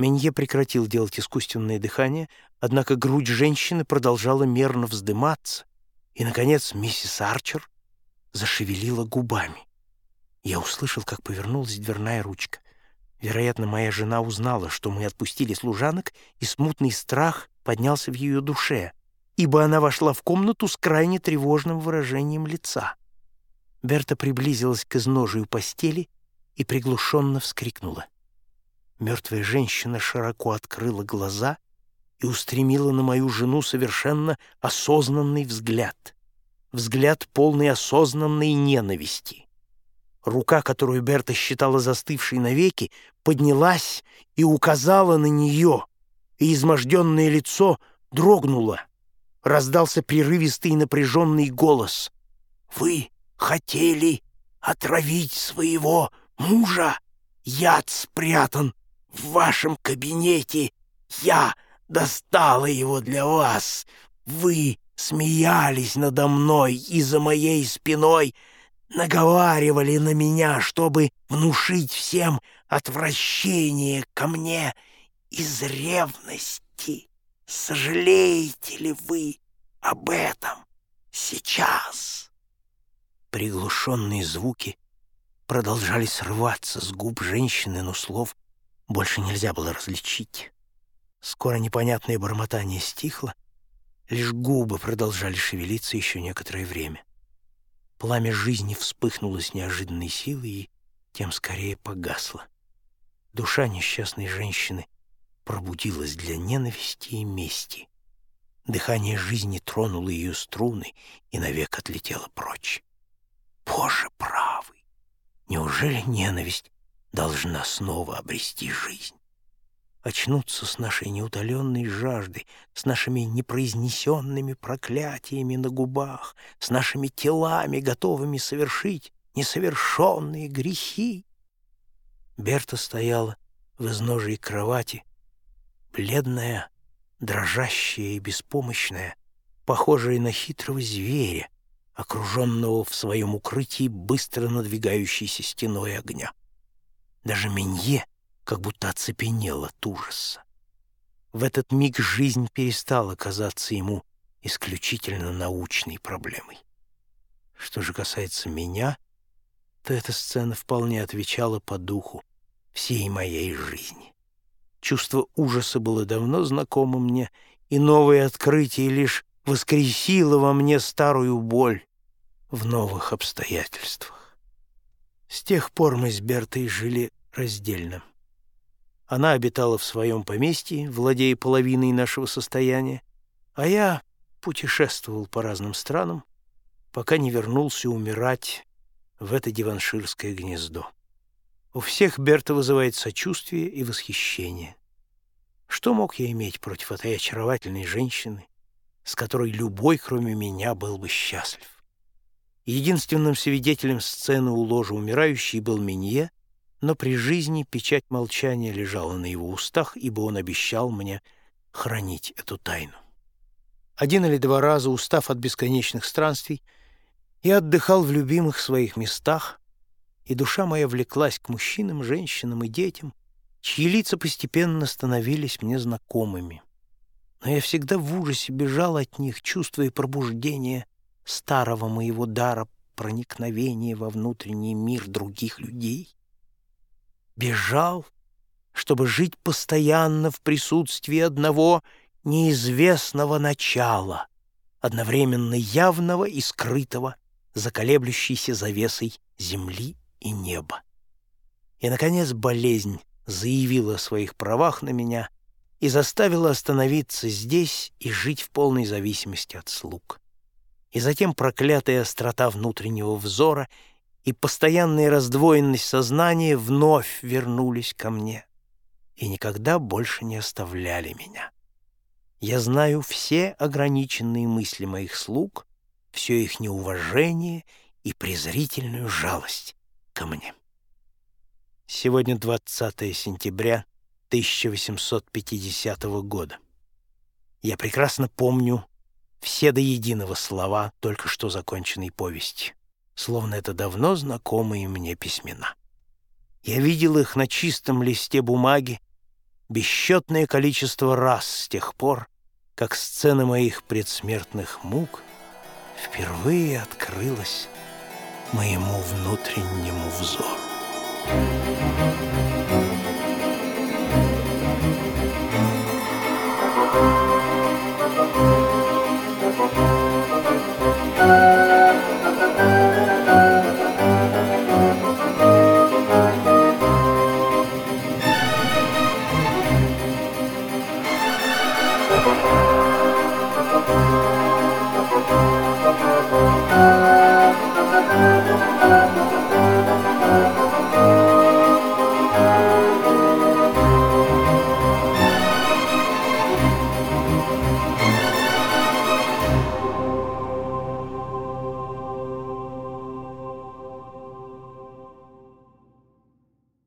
Менье прекратил делать искусственное дыхание, однако грудь женщины продолжала мерно вздыматься, и, наконец, миссис Арчер зашевелила губами. Я услышал, как повернулась дверная ручка. Вероятно, моя жена узнала, что мы отпустили служанок, и смутный страх поднялся в ее душе, ибо она вошла в комнату с крайне тревожным выражением лица. Берта приблизилась к изножию постели и приглушенно вскрикнула. Мертвая женщина широко открыла глаза и устремила на мою жену совершенно осознанный взгляд. Взгляд полный осознанной ненависти. Рука, которую Берта считала застывшей навеки, поднялась и указала на нее, и изможденное лицо дрогнуло. Раздался прерывистый и напряженный голос. «Вы хотели отравить своего мужа? Яд спрятан в вашем кабинете. Я достала его для вас. Вы смеялись надо мной и за моей спиной наговаривали на меня, чтобы внушить всем отвращение ко мне из ревности. Сожалеете ли вы об этом сейчас?» Приглушенные звуки продолжали срываться с губ женщины, но слов больше нельзя было различить. Скоро непонятное бормотание стихло, лишь губы продолжали шевелиться еще некоторое время. Пламя жизни вспыхнуло с неожиданной силой и тем скорее погасло. Душа несчастной женщины пробудилась для ненависти и мести. Дыхание жизни тронуло ее струны и навек отлетело прочь. Боже правый! Неужели ненависть должна снова обрести жизнь. Очнуться с нашей неутоленной жаждой, с нашими непроизнесенными проклятиями на губах, с нашими телами, готовыми совершить несовершенные грехи. Берта стояла в изножии кровати, бледная, дрожащая и беспомощная, похожая на хитрого зверя, окруженного в своем укрытии быстро надвигающейся стеной огня. Даже Менье как будто оцепенел от ужаса. В этот миг жизнь перестала казаться ему исключительно научной проблемой. Что же касается меня, то эта сцена вполне отвечала по духу всей моей жизни. Чувство ужаса было давно знакомо мне, и новое открытие лишь воскресило во мне старую боль в новых обстоятельствах. С тех пор мы с Бертой жили раздельно. Она обитала в своем поместье, владея половиной нашего состояния, а я путешествовал по разным странам, пока не вернулся умирать в это диванширское гнездо. У всех Берта вызывает сочувствие и восхищение. Что мог я иметь против этой очаровательной женщины, с которой любой, кроме меня, был бы счастлив? Единственным свидетелем сцены у ложа умирающей был Минье, но при жизни печать молчания лежала на его устах, ибо он обещал мне хранить эту тайну. Один или два раза, устав от бесконечных странствий, я отдыхал в любимых своих местах, и душа моя влеклась к мужчинам, женщинам и детям, чьи лица постепенно становились мне знакомыми. Но я всегда в ужасе бежал от них, чувствуя пробуждение старого моего дара проникновения во внутренний мир других людей. Бежал, чтобы жить постоянно в присутствии одного неизвестного начала, одновременно явного и скрытого, заколеблющейся завесой земли и неба. И, наконец, болезнь заявила о своих правах на меня и заставила остановиться здесь и жить в полной зависимости от слуг и затем проклятая острота внутреннего взора и постоянная раздвоенность сознания вновь вернулись ко мне и никогда больше не оставляли меня. Я знаю все ограниченные мысли моих слуг, все их неуважение и презрительную жалость ко мне. Сегодня 20 сентября 1850 года. Я прекрасно помню все до единого слова только что законченной повести, словно это давно знакомые мне письмена. Я видел их на чистом листе бумаги бесчетное количество раз с тех пор, как сцена моих предсмертных мук впервые открылась моему внутреннему взору.